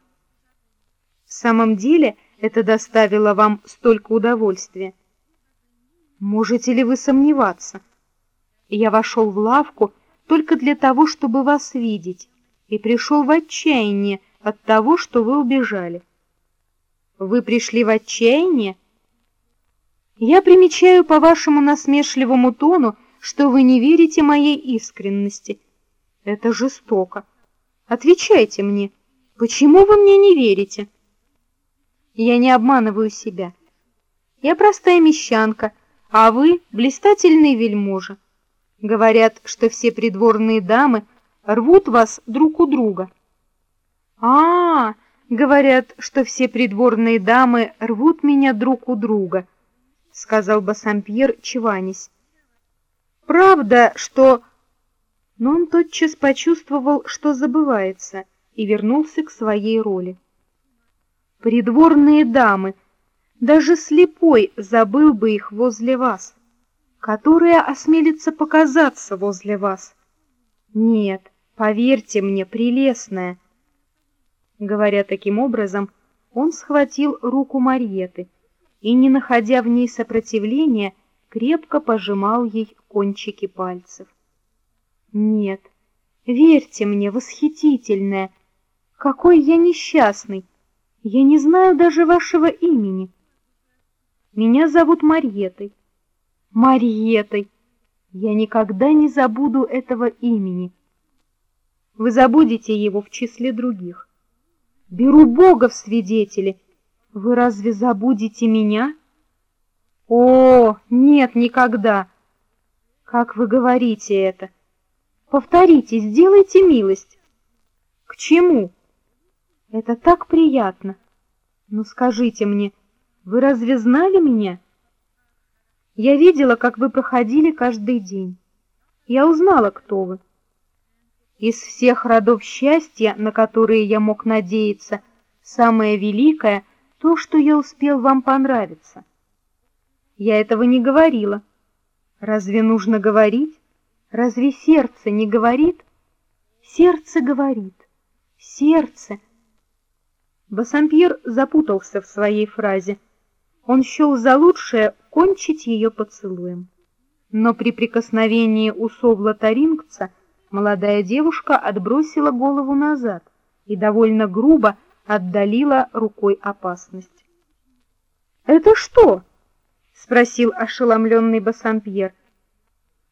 В самом деле это доставило вам столько удовольствия. Можете ли вы сомневаться? Я вошел в лавку только для того, чтобы вас видеть, и пришел в отчаяние от того, что вы убежали. Вы пришли в отчаяние? Я примечаю по вашему насмешливому тону, что вы не верите моей искренности. Это жестоко. Отвечайте мне, почему вы мне не верите? Я не обманываю себя. Я простая мещанка, а вы блистательный вельможа. Говорят, что все придворные дамы рвут вас друг у друга. А, -а, -а говорят, что все придворные дамы рвут меня друг у друга, сказал Бассампьер, чеванись. Правда, что но он тотчас почувствовал, что забывается, и вернулся к своей роли. Придворные дамы, даже слепой забыл бы их возле вас, которая осмелится показаться возле вас. Нет, поверьте мне, прелестная. Говоря таким образом, он схватил руку Марьеты и, не находя в ней сопротивления, крепко пожимал ей кончики пальцев. Нет, верьте мне, восхитительная, какой я несчастный. Я не знаю даже вашего имени. Меня зовут Марьетой. Марьетой. Я никогда не забуду этого имени. Вы забудете его в числе других. Беру Бога в свидетели. Вы разве забудете меня? О, нет, никогда. Как вы говорите это? Повторите, сделайте милость. К чему? Это так приятно. Ну скажите мне, вы разве знали меня? Я видела, как вы проходили каждый день. Я узнала, кто вы. Из всех родов счастья, на которые я мог надеяться, самое великое — то, что я успел вам понравиться. Я этого не говорила. Разве нужно говорить? Разве сердце не говорит? Сердце говорит. Сердце. Бассампьер запутался в своей фразе. Он счел за лучшее кончить ее поцелуем. Но при прикосновении усов лотарингца молодая девушка отбросила голову назад и довольно грубо отдалила рукой опасность. «Это что?» — спросил ошеломленный Бассампьер.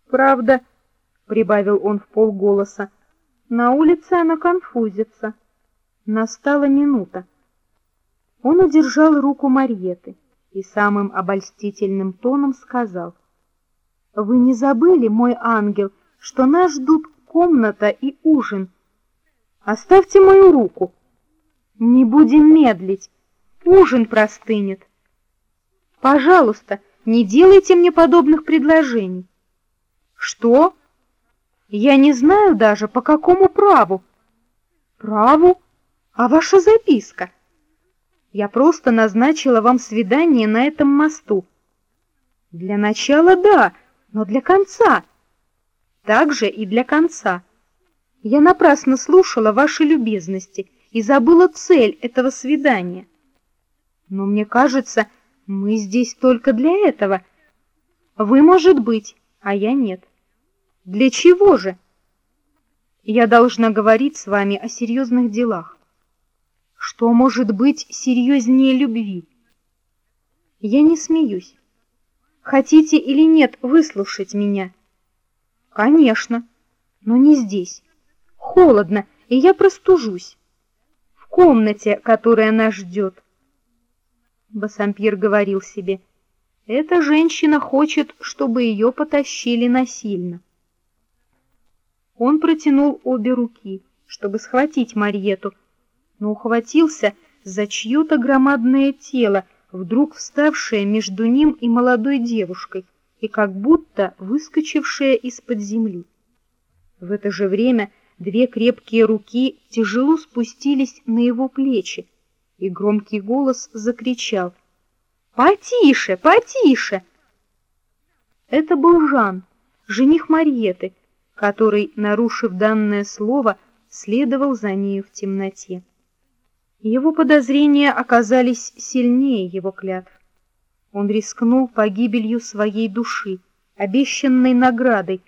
«Правда, — прибавил он в полголоса. На улице она конфузится. Настала минута. Он удержал руку Марьеты и самым обольстительным тоном сказал. «Вы не забыли, мой ангел, что нас ждут комната и ужин? Оставьте мою руку. Не будем медлить, ужин простынет. Пожалуйста, не делайте мне подобных предложений». «Что?» Я не знаю даже, по какому праву. Праву? А ваша записка? Я просто назначила вам свидание на этом мосту. Для начала да, но для конца. Также и для конца. Я напрасно слушала ваши любезности и забыла цель этого свидания. Но мне кажется, мы здесь только для этого. Вы, может быть, а я нет. Для чего же? Я должна говорить с вами о серьезных делах. Что может быть серьезнее любви? Я не смеюсь. Хотите или нет выслушать меня? Конечно, но не здесь. Холодно, и я простужусь. В комнате, которая нас ждет. Бассампьер говорил себе, эта женщина хочет, чтобы ее потащили насильно. Он протянул обе руки, чтобы схватить Мариету, но ухватился за чье-то громадное тело, вдруг вставшее между ним и молодой девушкой и как будто выскочившее из-под земли. В это же время две крепкие руки тяжело спустились на его плечи, и громкий голос закричал «Потише, потише!» Это был Жан, жених Мариеты, который, нарушив данное слово, следовал за нею в темноте. Его подозрения оказались сильнее его клятв. Он рискнул погибелью своей души, обещанной наградой,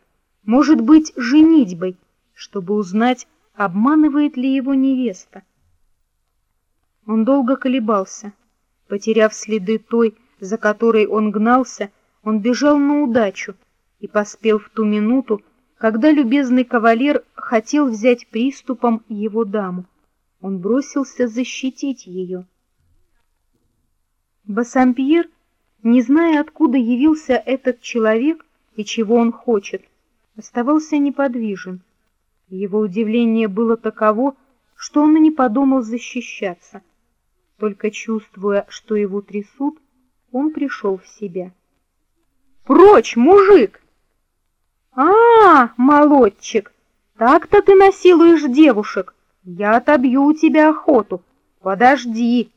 может быть, женитьбой, чтобы узнать, обманывает ли его невеста. Он долго колебался. Потеряв следы той, за которой он гнался, он бежал на удачу и поспел в ту минуту, когда любезный кавалер хотел взять приступом его даму. Он бросился защитить ее. Бассампьер, не зная, откуда явился этот человек и чего он хочет, оставался неподвижен. Его удивление было таково, что он и не подумал защищаться. Только чувствуя, что его трясут, он пришел в себя. «Прочь, мужик!» А, молодчик, Так-то ты насилуешь девушек. Я отобью у тебя охоту. Подожди.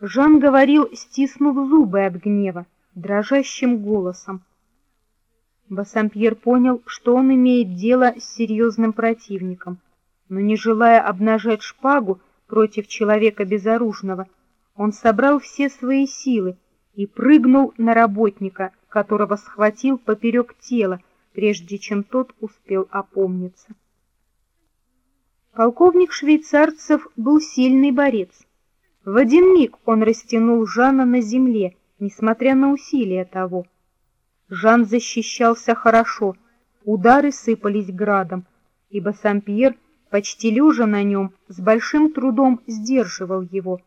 Жан говорил, стиснув зубы от гнева, дрожащим голосом. Бассампьер понял, что он имеет дело с серьезным противником, но не желая обнажать шпагу против человека безоружного, он собрал все свои силы и прыгнул на работника, которого схватил поперек тела, прежде чем тот успел опомниться. Полковник швейцарцев был сильный борец. В один миг он растянул Жана на земле, несмотря на усилия того. Жан защищался хорошо, удары сыпались градом, ибо сам Пьер, почти лежа на нем, с большим трудом сдерживал его.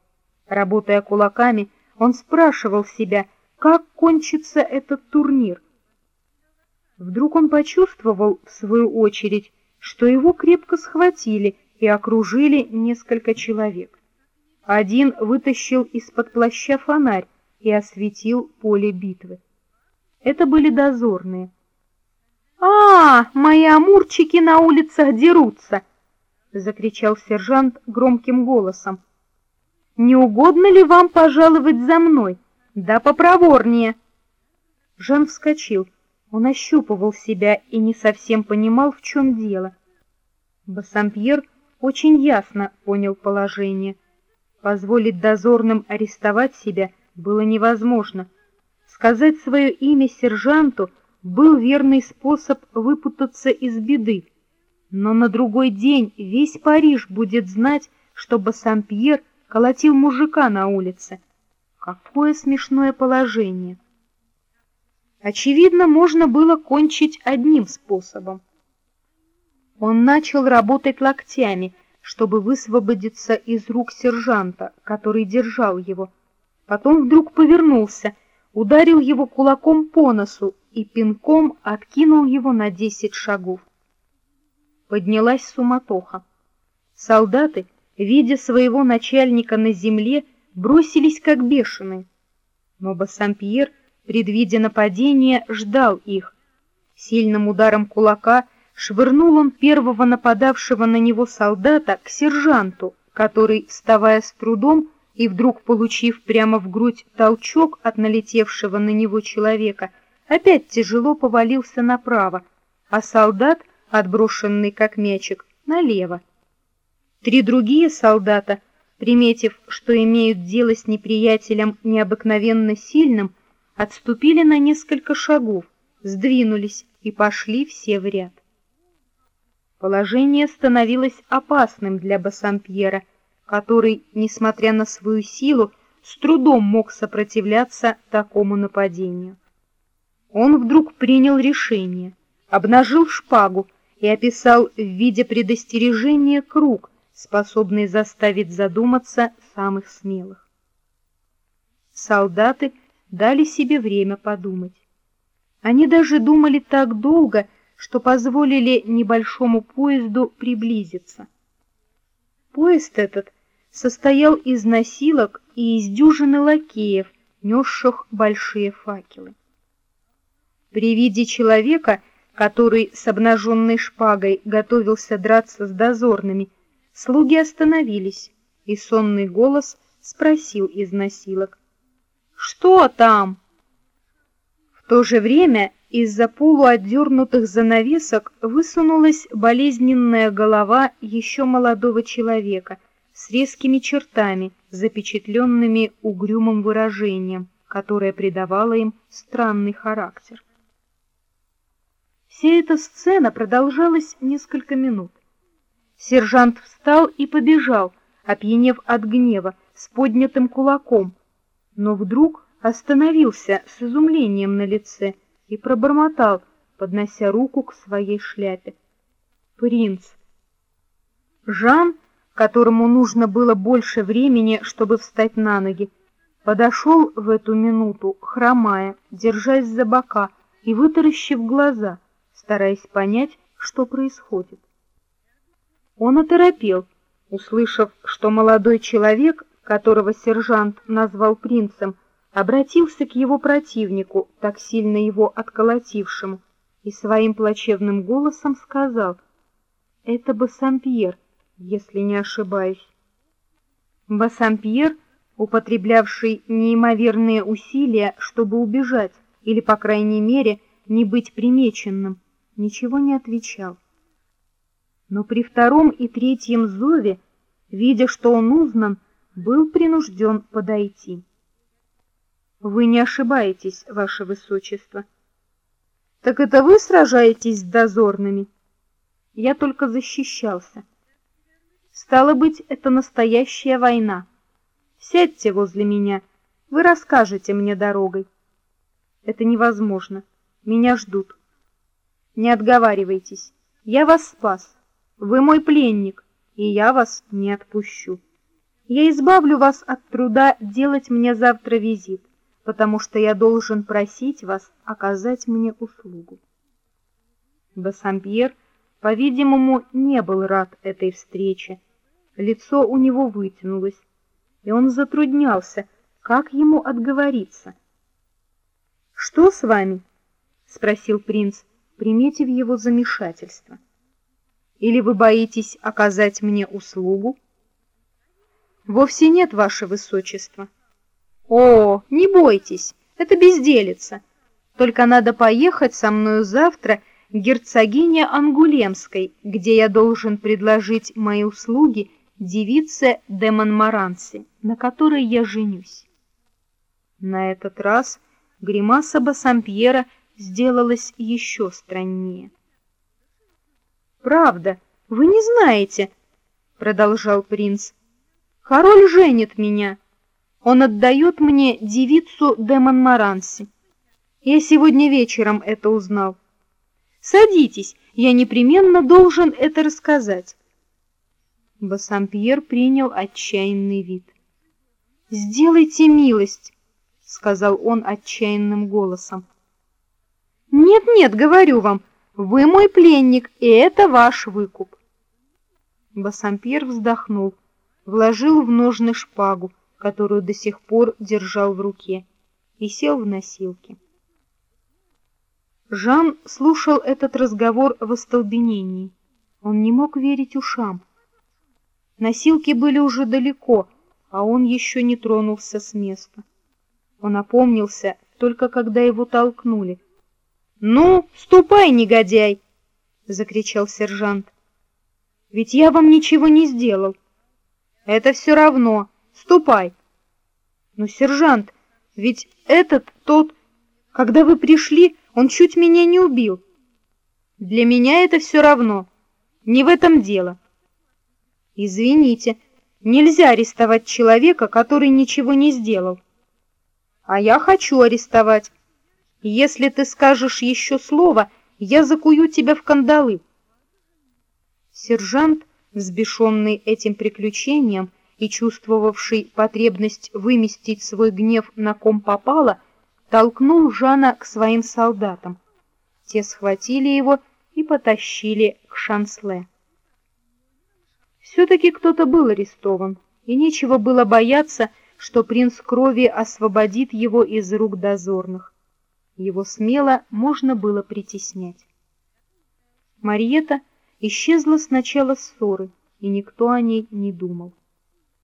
Работая кулаками, он спрашивал себя, как кончится этот турнир — Вдруг он почувствовал, в свою очередь, что его крепко схватили и окружили несколько человек. Один вытащил из-под плаща фонарь и осветил поле битвы. Это были дозорные. «А, мои амурчики на улицах дерутся!» — закричал сержант громким голосом. «Не угодно ли вам пожаловать за мной? Да попроворнее!» Жан вскочил. Он ощупывал себя и не совсем понимал, в чем дело. Бассампьер очень ясно понял положение. Позволить дозорным арестовать себя было невозможно. Сказать свое имя сержанту был верный способ выпутаться из беды. Но на другой день весь Париж будет знать, что Бассампьер колотил мужика на улице. Какое смешное положение! Очевидно, можно было кончить одним способом. Он начал работать локтями, чтобы высвободиться из рук сержанта, который держал его. Потом вдруг повернулся, ударил его кулаком по носу и пинком откинул его на десять шагов. Поднялась суматоха. Солдаты, видя своего начальника на земле, бросились как бешеные. Но Бассампьер предвидя нападение, ждал их. Сильным ударом кулака швырнул он первого нападавшего на него солдата к сержанту, который, вставая с трудом и вдруг получив прямо в грудь толчок от налетевшего на него человека, опять тяжело повалился направо, а солдат, отброшенный как мячик, налево. Три другие солдата, приметив, что имеют дело с неприятелем необыкновенно сильным, отступили на несколько шагов, сдвинулись и пошли все в ряд. Положение становилось опасным для Бассампьера, который, несмотря на свою силу, с трудом мог сопротивляться такому нападению. Он вдруг принял решение, обнажил шпагу и описал в виде предостережения круг, способный заставить задуматься самых смелых. Солдаты дали себе время подумать. Они даже думали так долго, что позволили небольшому поезду приблизиться. Поезд этот состоял из носилок и из дюжины лакеев, несших большие факелы. При виде человека, который с обнаженной шпагой готовился драться с дозорными, слуги остановились, и сонный голос спросил из носилок, что там? В то же время из-за полуотдернутых занавесок высунулась болезненная голова еще молодого человека с резкими чертами, запечатленными угрюмым выражением, которое придавало им странный характер. Вся эта сцена продолжалась несколько минут. Сержант встал и побежал, опьянев от гнева, с поднятым кулаком, но вдруг остановился с изумлением на лице и пробормотал, поднося руку к своей шляпе. «Принц!» Жан, которому нужно было больше времени, чтобы встать на ноги, подошел в эту минуту, хромая, держась за бока и вытаращив глаза, стараясь понять, что происходит. Он оторопел, услышав, что молодой человек которого сержант назвал принцем, обратился к его противнику, так сильно его отколотившему, и своим плачевным голосом сказал, Это Бассампьер, если не ошибаюсь. Бассампьер, употреблявший неимоверные усилия, чтобы убежать, или, по крайней мере, не быть примеченным, ничего не отвечал. Но при втором и третьем зове, видя, что он узнан, был принужден подойти. Вы не ошибаетесь, ваше высочество. Так это вы сражаетесь с дозорными? Я только защищался. Стало быть, это настоящая война. Сядьте возле меня, вы расскажете мне дорогой. Это невозможно. Меня ждут. Не отговаривайтесь. Я вас спас. Вы мой пленник, и я вас не отпущу. Я избавлю вас от труда делать мне завтра визит, потому что я должен просить вас оказать мне услугу. Бассампьер, по-видимому, не был рад этой встрече. Лицо у него вытянулось, и он затруднялся, как ему отговориться. «Что с вами?» — спросил принц, приметив его замешательство. «Или вы боитесь оказать мне услугу?» «Вовсе нет, ваше высочество». «О, не бойтесь, это безделица. Только надо поехать со мною завтра к герцогине Ангулемской, где я должен предложить мои услуги девице де Монмаранси, на которой я женюсь». На этот раз гримаса Бассампьера сделалась еще страннее. «Правда, вы не знаете», — продолжал принц. «Король женит меня. Он отдает мне девицу де Монмаранси. Я сегодня вечером это узнал. Садитесь, я непременно должен это рассказать». Бассампьер принял отчаянный вид. «Сделайте милость», — сказал он отчаянным голосом. «Нет-нет, говорю вам, вы мой пленник, и это ваш выкуп». Бассампьер вздохнул, вложил в ножны шпагу, которую до сих пор держал в руке, и сел в носилки. Жан слушал этот разговор в остолбенении. Он не мог верить ушам. Носилки были уже далеко, а он еще не тронулся с места. Он опомнился только когда его толкнули. «Ну, ступай, негодяй!» — закричал сержант. «Ведь я вам ничего не сделал». «Это все равно. Ступай!» «Но, сержант, ведь этот, тот, когда вы пришли, он чуть меня не убил». «Для меня это все равно. Не в этом дело». «Извините, нельзя арестовать человека, который ничего не сделал» а я хочу арестовать. Если ты скажешь еще слово, я закую тебя в кандалы. Сержант, взбешенный этим приключением и чувствовавший потребность выместить свой гнев на ком попало, толкнул Жана к своим солдатам. Те схватили его и потащили к Шансле. Все-таки кто-то был арестован, и нечего было бояться, что принц крови освободит его из рук дозорных. Его смело можно было притеснять. Мариета исчезла с начала ссоры, и никто о ней не думал.